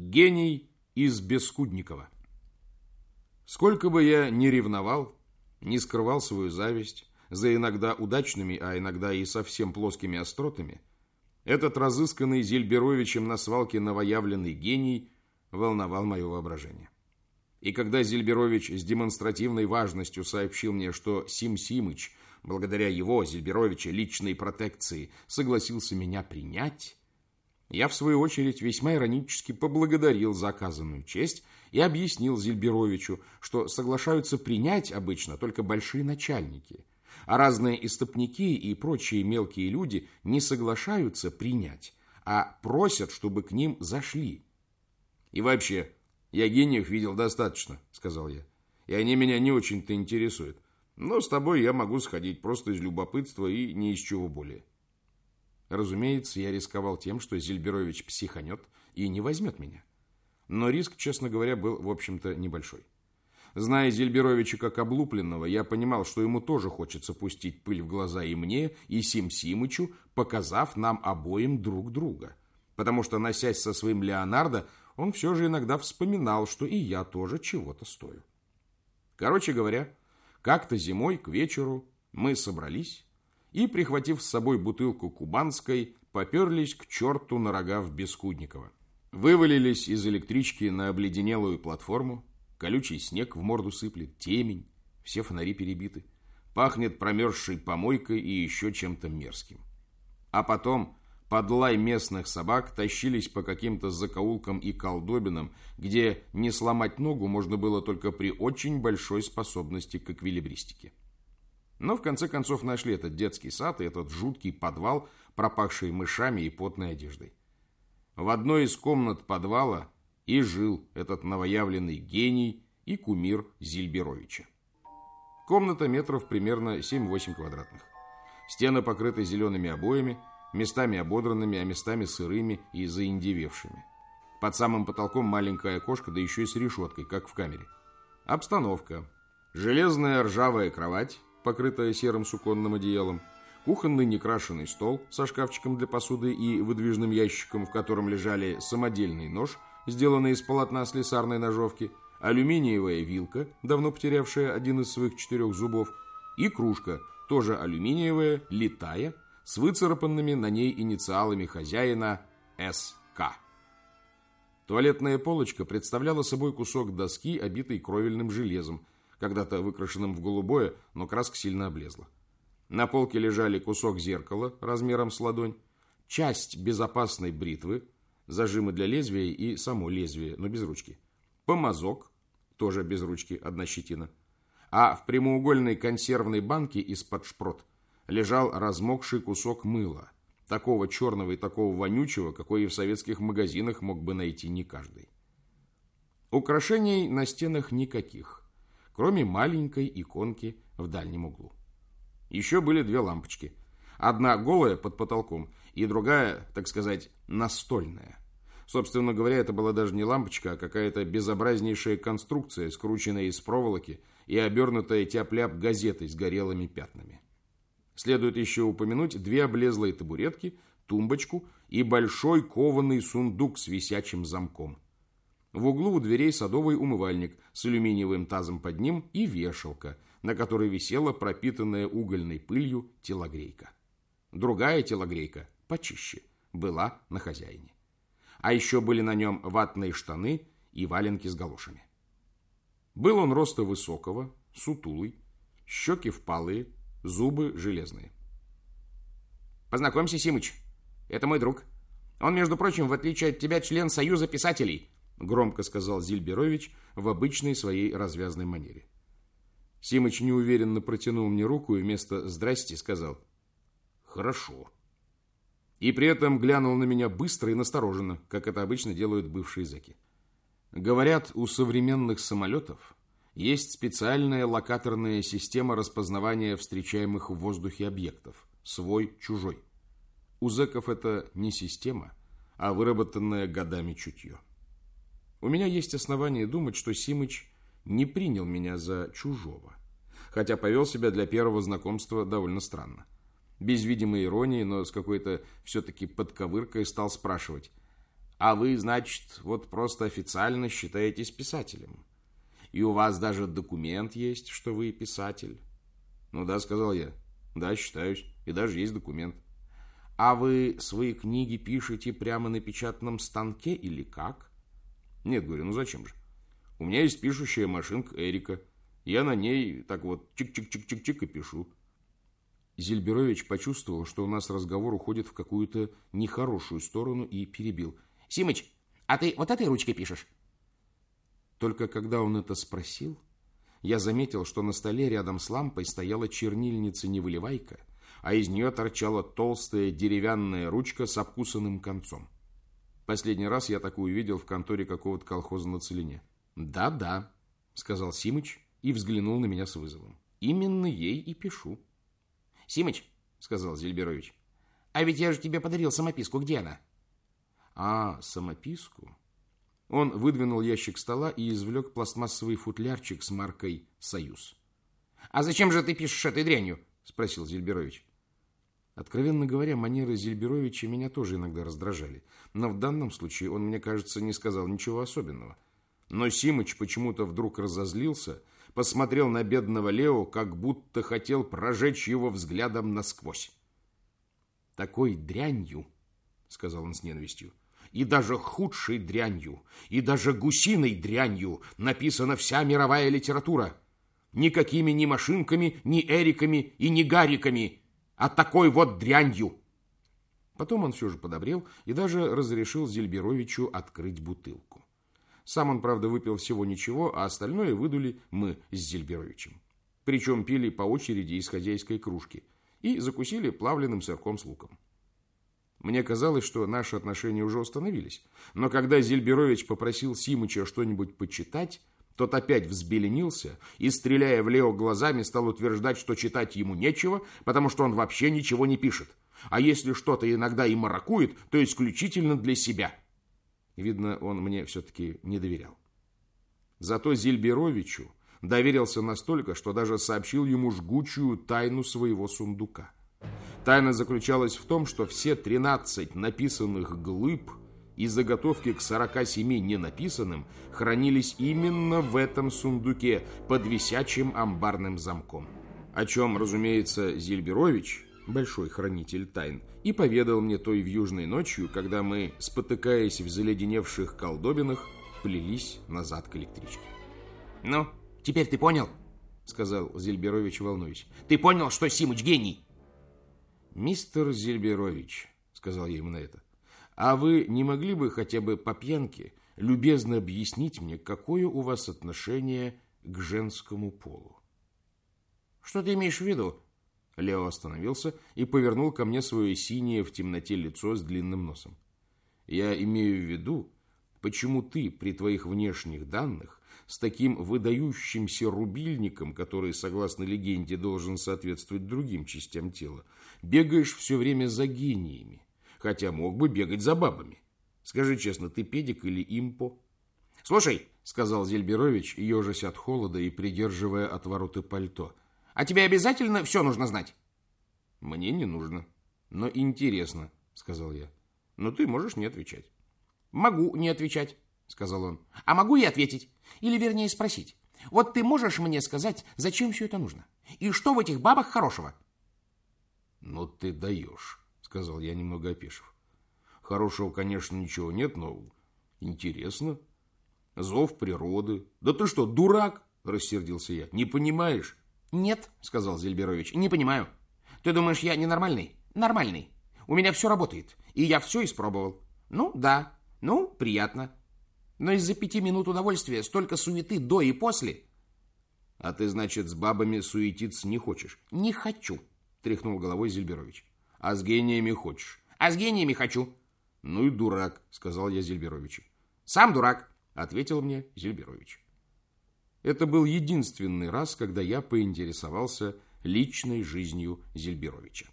Гений из Бескудникова. Сколько бы я ни ревновал, не скрывал свою зависть за иногда удачными, а иногда и совсем плоскими остротами, этот разысканный Зельберовичем на свалке новоявленный гений волновал мое воображение. И когда Зельберович с демонстративной важностью сообщил мне, что Сим Симыч, благодаря его, Зельберовича, личной протекции, согласился меня принять, я, в свою очередь, весьма иронически поблагодарил за оказанную честь и объяснил Зельберовичу, что соглашаются принять обычно только большие начальники, а разные истопники и прочие мелкие люди не соглашаются принять, а просят, чтобы к ним зашли. И вообще, я гениев видел достаточно, сказал я, и они меня не очень-то интересуют. Но с тобой я могу сходить просто из любопытства и ни из чего более. Разумеется, я рисковал тем, что Зельберович психанет и не возьмет меня. Но риск, честно говоря, был, в общем-то, небольшой. Зная Зельберовича как облупленного, я понимал, что ему тоже хочется пустить пыль в глаза и мне, и Сим Симычу, показав нам обоим друг друга. Потому что, носясь со своим Леонардо, он все же иногда вспоминал, что и я тоже чего-то стою. Короче говоря, как-то зимой к вечеру мы собрались и, прихватив с собой бутылку кубанской, поперлись к черту на рога в Бескудниково. Вывалились из электрички на обледенелую платформу, колючий снег в морду сыплет, темень, все фонари перебиты, пахнет промерзшей помойкой и еще чем-то мерзким. А потом под лай местных собак тащились по каким-то закоулкам и колдобинам, где не сломать ногу можно было только при очень большой способности к эквилибристике. Но в конце концов нашли этот детский сад и этот жуткий подвал, пропахший мышами и потной одеждой. В одной из комнат подвала и жил этот новоявленный гений и кумир Зильберовича. Комната метров примерно 7-8 квадратных. Стены покрыты зелеными обоями, местами ободранными, а местами сырыми и заиндевевшими. Под самым потолком маленькое окошко, да еще и с решеткой, как в камере. Обстановка. Железная ржавая кровать, покрытая серым суконным одеялом, кухонный некрашенный стол со шкафчиком для посуды и выдвижным ящиком, в котором лежали самодельный нож, сделанный из полотна слесарной ножовки, алюминиевая вилка, давно потерявшая один из своих четырех зубов, и кружка, тоже алюминиевая, летая, с выцарапанными на ней инициалами хозяина СК. Туалетная полочка представляла собой кусок доски, обитый кровельным железом, когда-то выкрашенным в голубое, но краска сильно облезла. На полке лежали кусок зеркала размером с ладонь, часть безопасной бритвы, зажимы для лезвия и само лезвие, но без ручки, помазок, тоже без ручки, одна щетина, а в прямоугольной консервной банке из-под шпрот лежал размокший кусок мыла, такого черного и такого вонючего, какой и в советских магазинах мог бы найти не каждый. Украшений на стенах никаких кроме маленькой иконки в дальнем углу. Еще были две лампочки. Одна голая под потолком, и другая, так сказать, настольная. Собственно говоря, это была даже не лампочка, а какая-то безобразнейшая конструкция, скрученная из проволоки и обернутая тяп-ляп газетой с горелыми пятнами. Следует еще упомянуть две облезлые табуретки, тумбочку и большой кованый сундук с висячим замком – в углу у дверей садовый умывальник с алюминиевым тазом под ним и вешалка, на которой висела пропитанная угольной пылью телогрейка. Другая телогрейка, почище, была на хозяине. А еще были на нем ватные штаны и валенки с галошами. Был он роста высокого, сутулый, щеки впалые, зубы железные. «Познакомься, Симыч, это мой друг. Он, между прочим, в отличие от тебя, член Союза писателей» громко сказал Зильберович в обычной своей развязной манере. Симыч неуверенно протянул мне руку и вместо «здрасте» сказал «хорошо». И при этом глянул на меня быстро и настороженно, как это обычно делают бывшие зэки. Говорят, у современных самолетов есть специальная локаторная система распознавания встречаемых в воздухе объектов, свой-чужой. У зэков это не система, а выработанное годами чутье. У меня есть основания думать, что Симыч не принял меня за чужого, хотя повел себя для первого знакомства довольно странно. Без видимой иронии, но с какой-то все-таки подковыркой стал спрашивать, А вы, значит, вот просто официально считаетесь писателем. И у вас даже документ есть, что вы писатель. Ну да, сказал я. Да, считаюсь. И даже есть документ. А вы свои книги пишете прямо на печатном станке или как? Нет, говорю, ну зачем же? У меня есть пишущая машинка Эрика. Я на ней так вот чик-чик-чик-чик-чик и пишу. Зельберович почувствовал, что у нас разговор уходит в какую-то нехорошую сторону и перебил. «Симыч, а ты вот этой ручкой пишешь?» Только когда он это спросил, я заметил, что на столе рядом с лампой стояла чернильница-невыливайка, а из нее торчала толстая деревянная ручка с обкусанным концом. Последний раз я такую видел в конторе какого-то колхоза на Целине. «Да-да», — сказал Симыч и взглянул на меня с вызовом. «Именно ей и пишу». «Симыч», — сказал Зельберович, — «а ведь я же тебе подарил самописку. Где она?» «А, самописку?» Он выдвинул ящик стола и извлек пластмассовый футлярчик с маркой «Союз». «А зачем же ты пишешь этой дрянью?» – спросил Зельберович. Откровенно говоря, манеры Зельберовича меня тоже иногда раздражали. Но в данном случае он, мне кажется, не сказал ничего особенного. Но Симыч почему-то вдруг разозлился, посмотрел на бедного Лео, как будто хотел прожечь его взглядом насквозь. «Такой дрянью», — сказал он с ненавистью, и даже худшей дрянью, и даже гусиной дрянью написана вся мировая литература. Никакими ни машинками, ни эриками и ни гариками, а такой вот дрянью. Потом он все же подобрел и даже разрешил Зельберовичу открыть бутылку. Сам он, правда, выпил всего ничего, а остальное выдули мы с Зельберовичем. Причем пили по очереди из хозяйской кружки и закусили плавленным сырком с луком. Мне казалось, что наши отношения уже установились. Но когда Зельберович попросил Симыча что-нибудь почитать, тот опять взбеленился и, стреляя в Лео глазами, стал утверждать, что читать ему нечего, потому что он вообще ничего не пишет. А если что-то иногда и маракует, то исключительно для себя. Видно, он мне все-таки не доверял. Зато Зельберовичу доверился настолько, что даже сообщил ему жгучую тайну своего сундука. Тайна заключалась в том, что все 13 написанных глыб и заготовки к 47 ненаписанным хранились именно в этом сундуке под висячим амбарным замком. О чем, разумеется, Зильберович, большой хранитель тайн, и поведал мне той в южной ночью, когда мы, спотыкаясь в заледеневших колдобинах, плелись назад к электричке. «Ну, теперь ты понял?» — сказал Зельберович, волнуясь. «Ты понял, что Симыч гений?» «Мистер Зельберович», — сказал я ему на это, «а вы не могли бы хотя бы по пьянке любезно объяснить мне, какое у вас отношение к женскому полу?» «Что ты имеешь в виду?» Лео остановился и повернул ко мне свое синее в темноте лицо с длинным носом. «Я имею в виду, почему ты при твоих внешних данных с таким выдающимся рубильником, который, согласно легенде, должен соответствовать другим частям тела, бегаешь все время за гениями, хотя мог бы бегать за бабами. Скажи честно, ты педик или импо? Слушай, сказал Зельберович, ежась от холода и придерживая отвороты пальто, а тебе обязательно все нужно знать? Мне не нужно, но интересно, сказал я. Но ты можешь не отвечать. Могу не отвечать, сказал он. А могу и ответить. Или, вернее, спросить. Вот ты можешь мне сказать, зачем все это нужно? И что в этих бабах хорошего? Ну, ты даешь, сказал я, немного опешив. Хорошего, конечно, ничего нет, но интересно. Зов природы. Да ты что, дурак? Рассердился я. Не понимаешь? Нет, сказал Зельберович, не понимаю. Ты думаешь, я ненормальный? Нормальный. У меня все работает, и я все испробовал. Ну, да, ну, приятно. Но из-за пяти минут удовольствия столько суеты до и после. А ты, значит, с бабами суетиться не хочешь? Не хочу, тряхнул головой Зельберович. А с гениями хочешь? А с гениями хочу. Ну и дурак, сказал я Зельберовичу. Сам дурак, ответил мне Зельберович. Это был единственный раз, когда я поинтересовался личной жизнью Зельберовича.